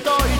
to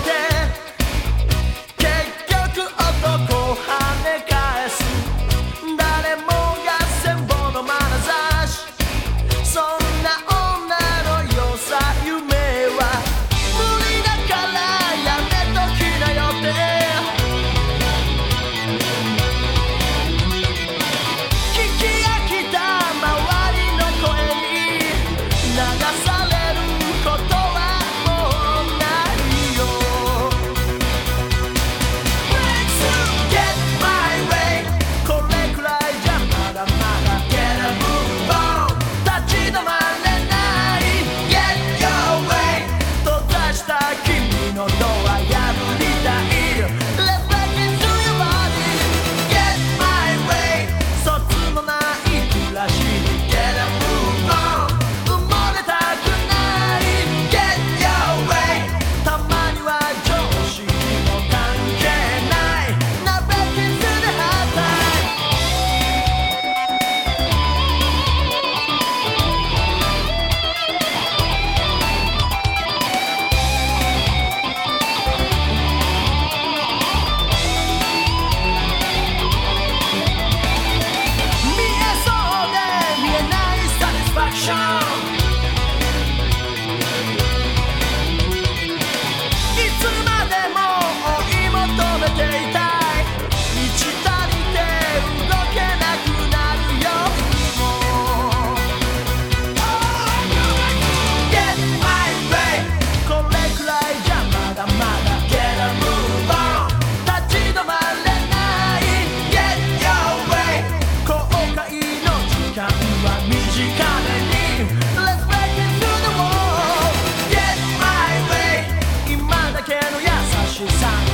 ocean side.